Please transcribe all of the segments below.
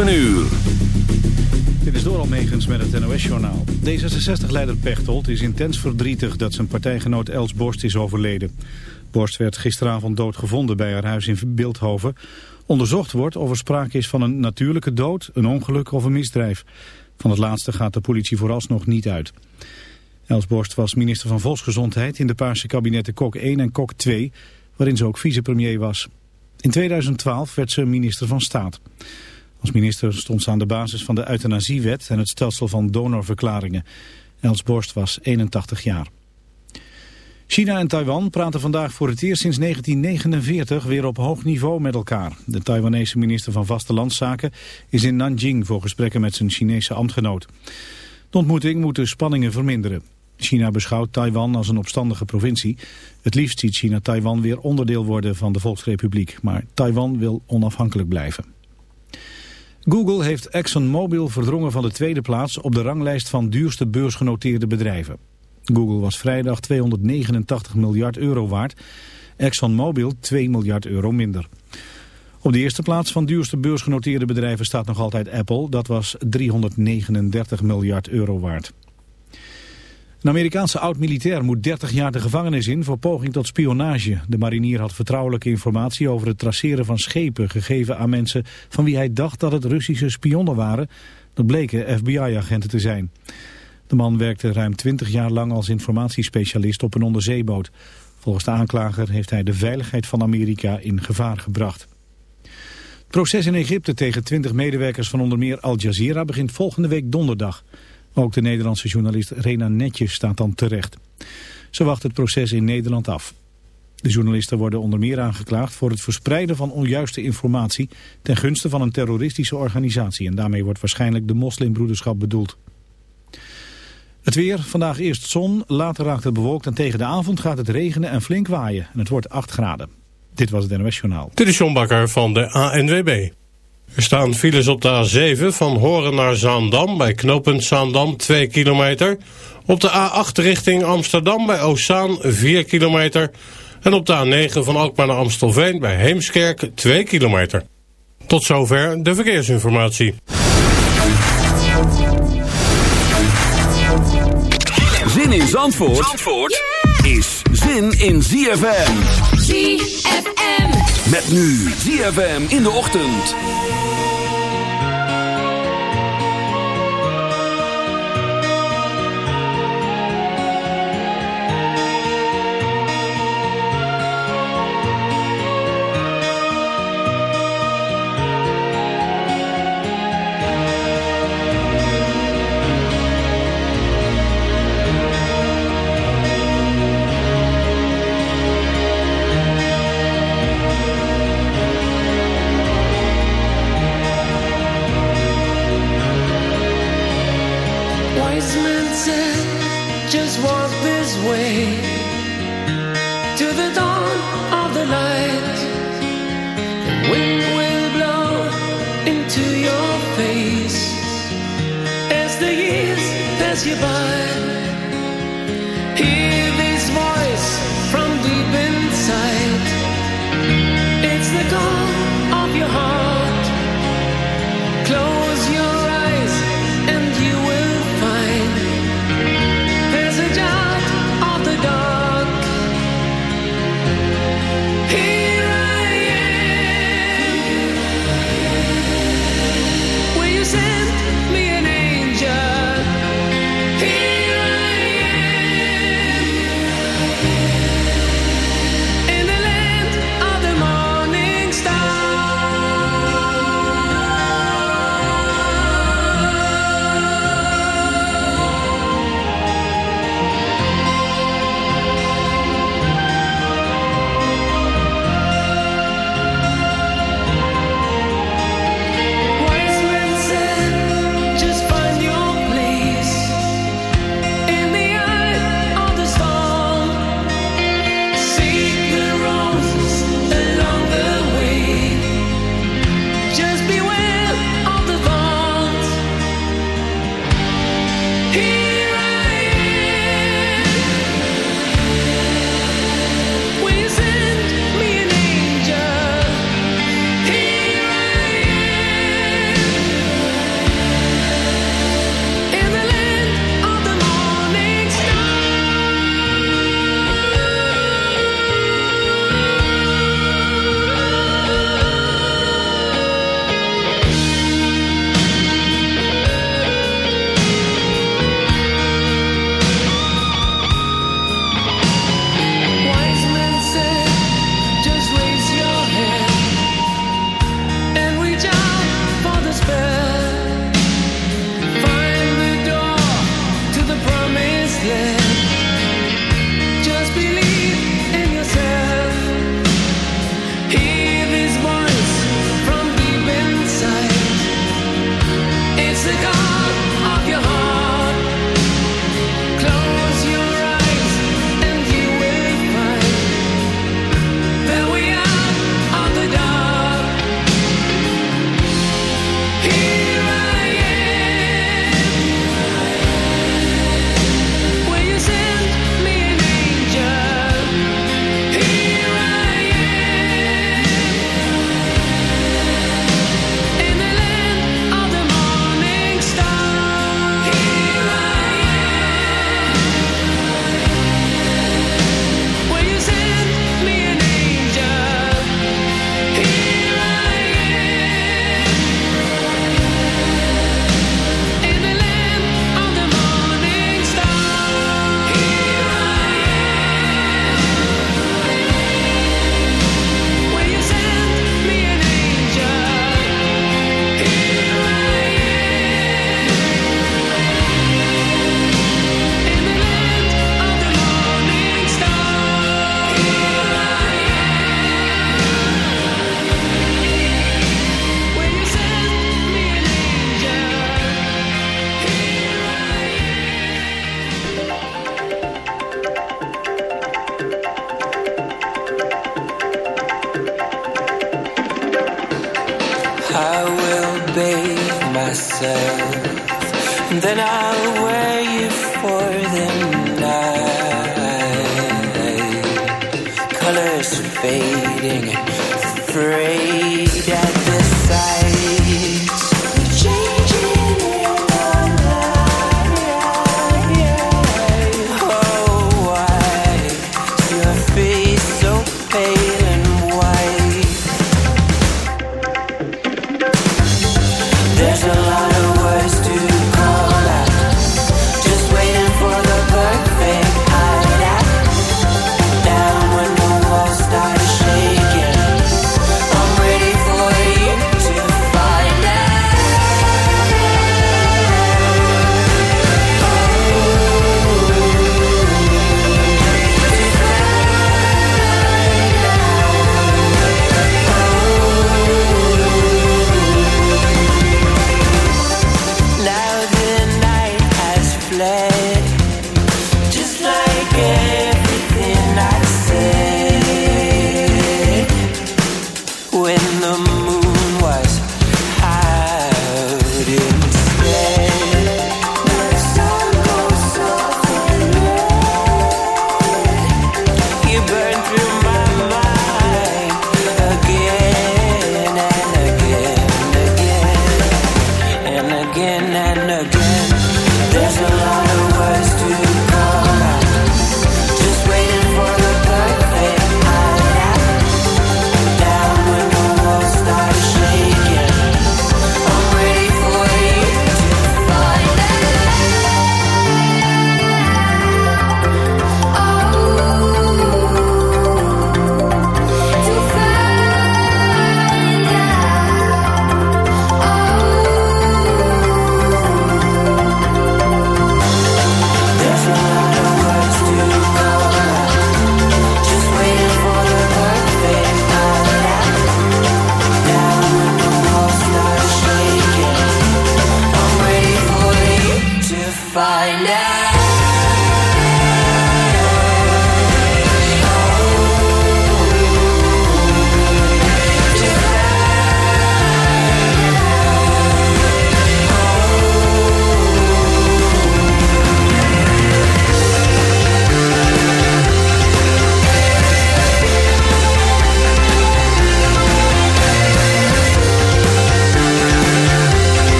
7 uur. Dit is door Megens met het NOS-journaal. D66-leider Pechtold is intens verdrietig dat zijn partijgenoot Els Borst is overleden. Borst werd gisteravond doodgevonden bij haar huis in Beeldhoven. Onderzocht wordt of er sprake is van een natuurlijke dood, een ongeluk of een misdrijf. Van het laatste gaat de politie vooralsnog niet uit. Els Borst was minister van Volksgezondheid in de Paarse kabinetten Kok 1 en Kok 2, waarin ze ook vicepremier was. In 2012 werd ze minister van Staat. Als minister stond ze aan de basis van de euthanasiewet en het stelsel van donorverklaringen. Els Borst was 81 jaar. China en Taiwan praten vandaag voor het eerst sinds 1949 weer op hoog niveau met elkaar. De Taiwanese minister van Vastelandszaken is in Nanjing voor gesprekken met zijn Chinese ambtgenoot. De ontmoeting moet de spanningen verminderen. China beschouwt Taiwan als een opstandige provincie. Het liefst ziet China Taiwan weer onderdeel worden van de Volksrepubliek. Maar Taiwan wil onafhankelijk blijven. Google heeft ExxonMobil verdrongen van de tweede plaats op de ranglijst van duurste beursgenoteerde bedrijven. Google was vrijdag 289 miljard euro waard, ExxonMobil 2 miljard euro minder. Op de eerste plaats van duurste beursgenoteerde bedrijven staat nog altijd Apple. Dat was 339 miljard euro waard. Een Amerikaanse oud-militair moet 30 jaar de gevangenis in voor poging tot spionage. De marinier had vertrouwelijke informatie over het traceren van schepen gegeven aan mensen van wie hij dacht dat het Russische spionnen waren. Dat bleken FBI-agenten te zijn. De man werkte ruim 20 jaar lang als informatiespecialist op een onderzeeboot. Volgens de aanklager heeft hij de veiligheid van Amerika in gevaar gebracht. Het proces in Egypte tegen 20 medewerkers van onder meer Al Jazeera begint volgende week donderdag. Ook de Nederlandse journalist Rena Netjes staat dan terecht. Ze wacht het proces in Nederland af. De journalisten worden onder meer aangeklaagd voor het verspreiden van onjuiste informatie ten gunste van een terroristische organisatie. En daarmee wordt waarschijnlijk de moslimbroederschap bedoeld. Het weer, vandaag eerst zon, later raakt het bewolkt en tegen de avond gaat het regenen en flink waaien. En het wordt 8 graden. Dit was het NOS Journaal. Dit is John Bakker van de ANWB. Er staan files op de A7 van Horen naar Zaandam bij knooppunt Zaandam 2 kilometer. Op de A8 richting Amsterdam bij Oostzaan 4 kilometer. En op de A9 van Alkmaar naar Amstelveen bij Heemskerk 2 kilometer. Tot zover de verkeersinformatie. Zin in Zandvoort, Zandvoort is zin in ZFM. ZFM. Met nu ZFM in de ochtend.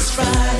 It's Friday.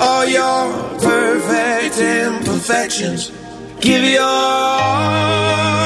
all your perfect imperfections. Give your all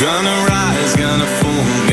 Gonna rise, gonna fall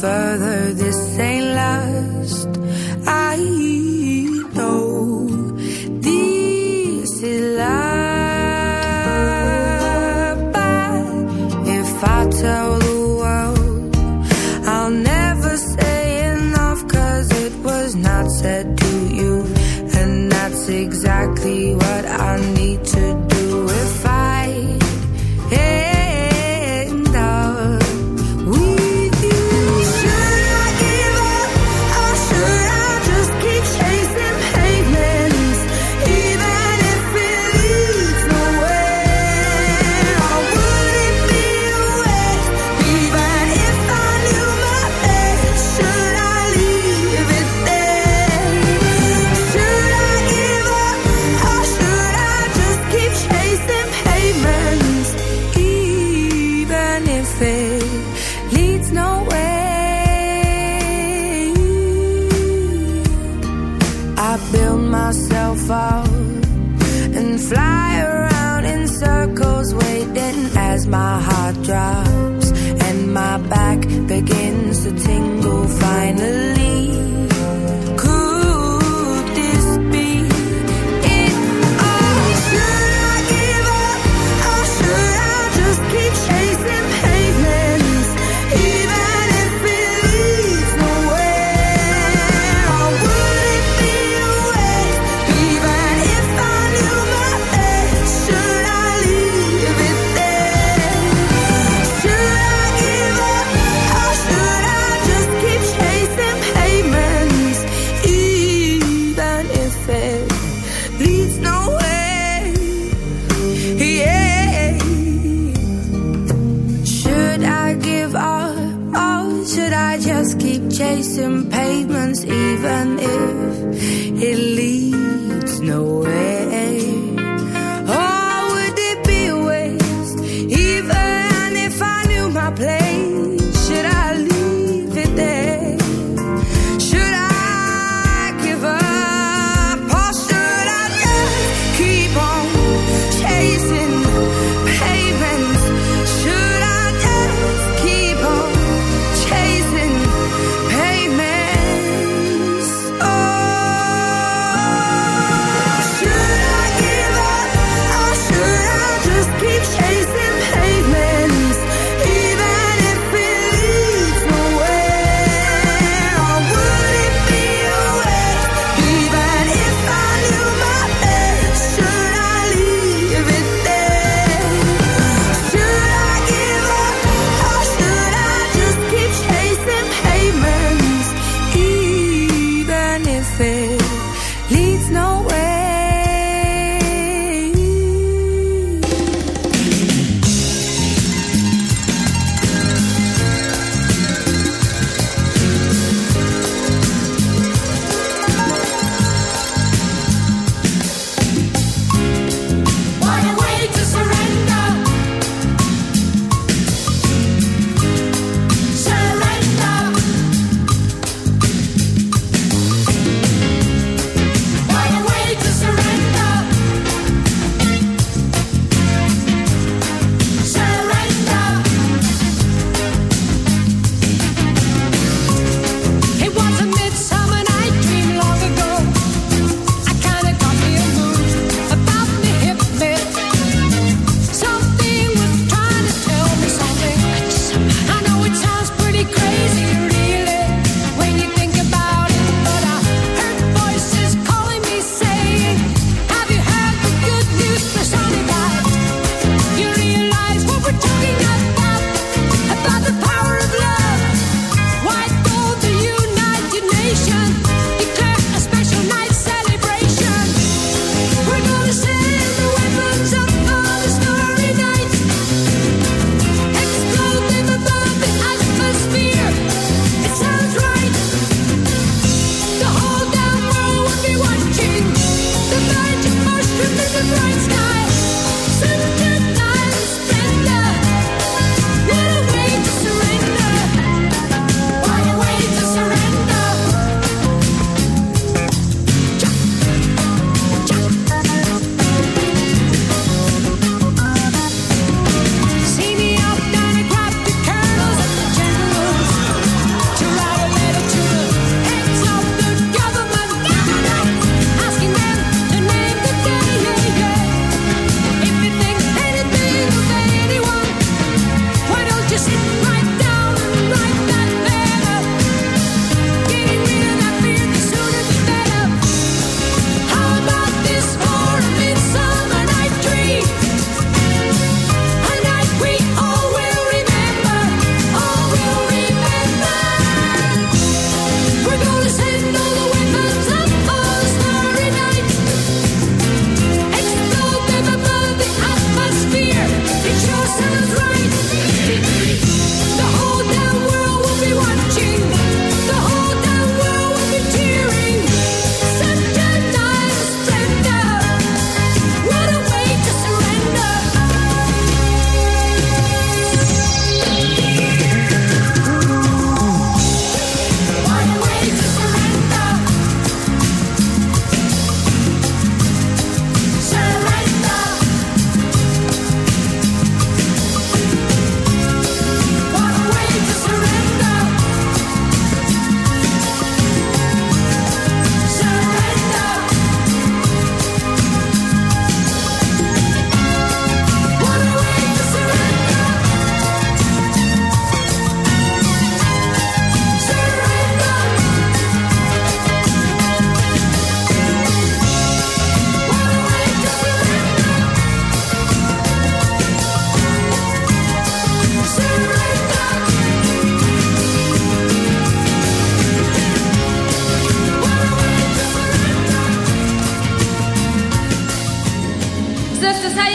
在台阶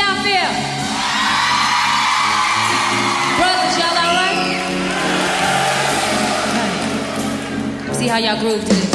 y'all feel? Brothers, y'all all right? Okay. See how y'all groove to.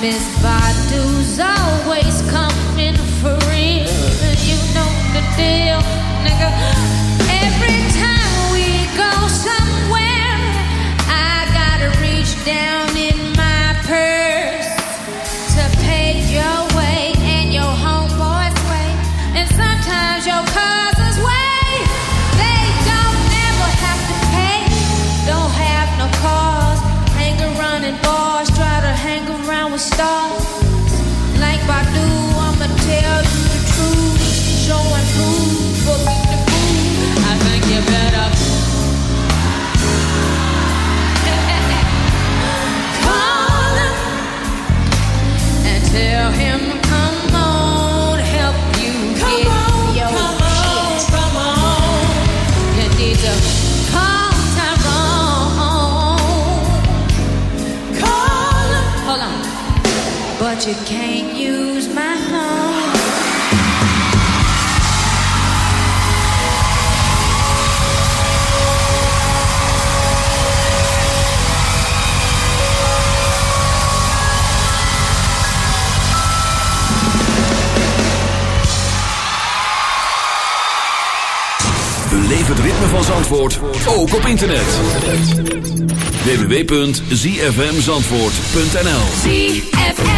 Miss Badu's always. you can't use my phone. Beleef het ritme van Zandvoort, ook op internet. www.zfmzandvoort.nl ZFM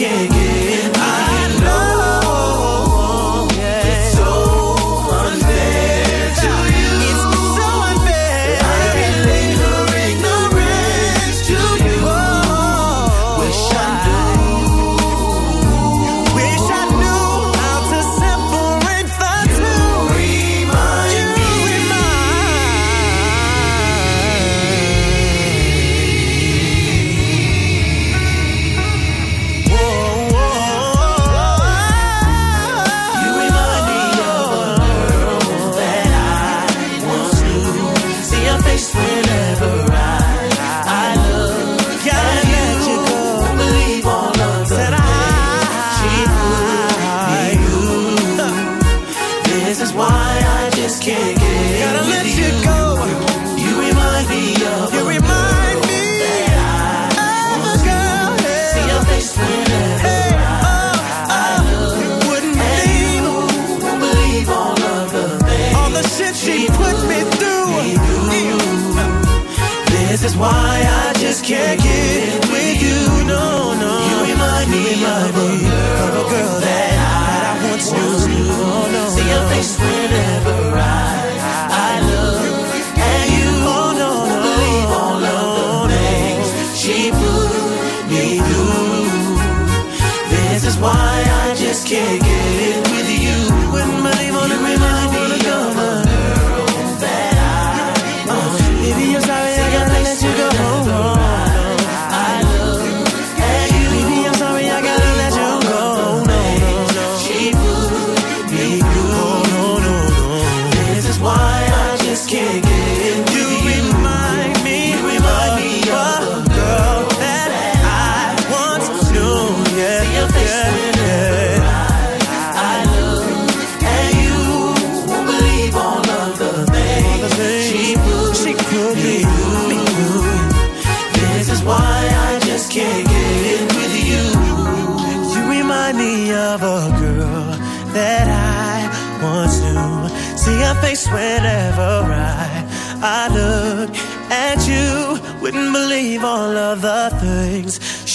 can't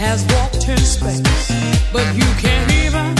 has walked in space, but you can't even.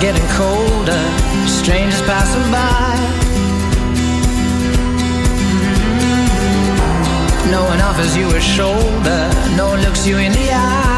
getting colder, strangers passing by. No one offers you a shoulder, no one looks you in the eye.